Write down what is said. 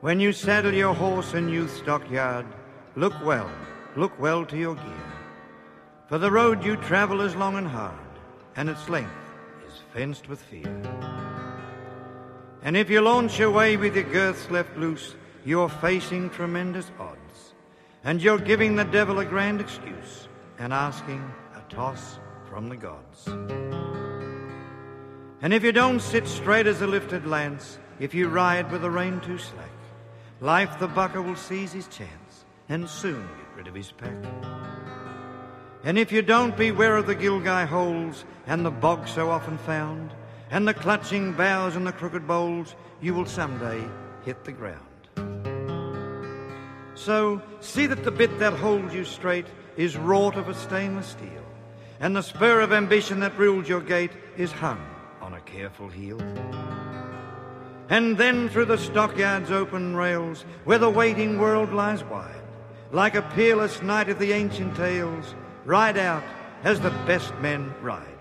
When you saddle your horse in youth stockyard, look well, look well to your gear. For the road you travel is long and hard, and its length is fenced with fear. And if you launch away with your girths left loose, you're facing tremendous odds. And you're giving the devil a grand excuse and asking a toss from the gods. And if you don't sit straight as a lifted lance, if you ride with the rein too slack, life the bucker will seize his chance and soon get rid of his pack. And if you don't beware of the gilgai holes and the bog so often found, and the clutching boughs and the crooked boles, you will someday hit the ground. So see that the bit that holds you straight is wrought of a stainless steel, and the spur of ambition that rules your gait is hung on a careful heel. And then through the stockyard's open rails, where the waiting world lies wide, like a peerless knight of the ancient tales, ride out as the best men ride.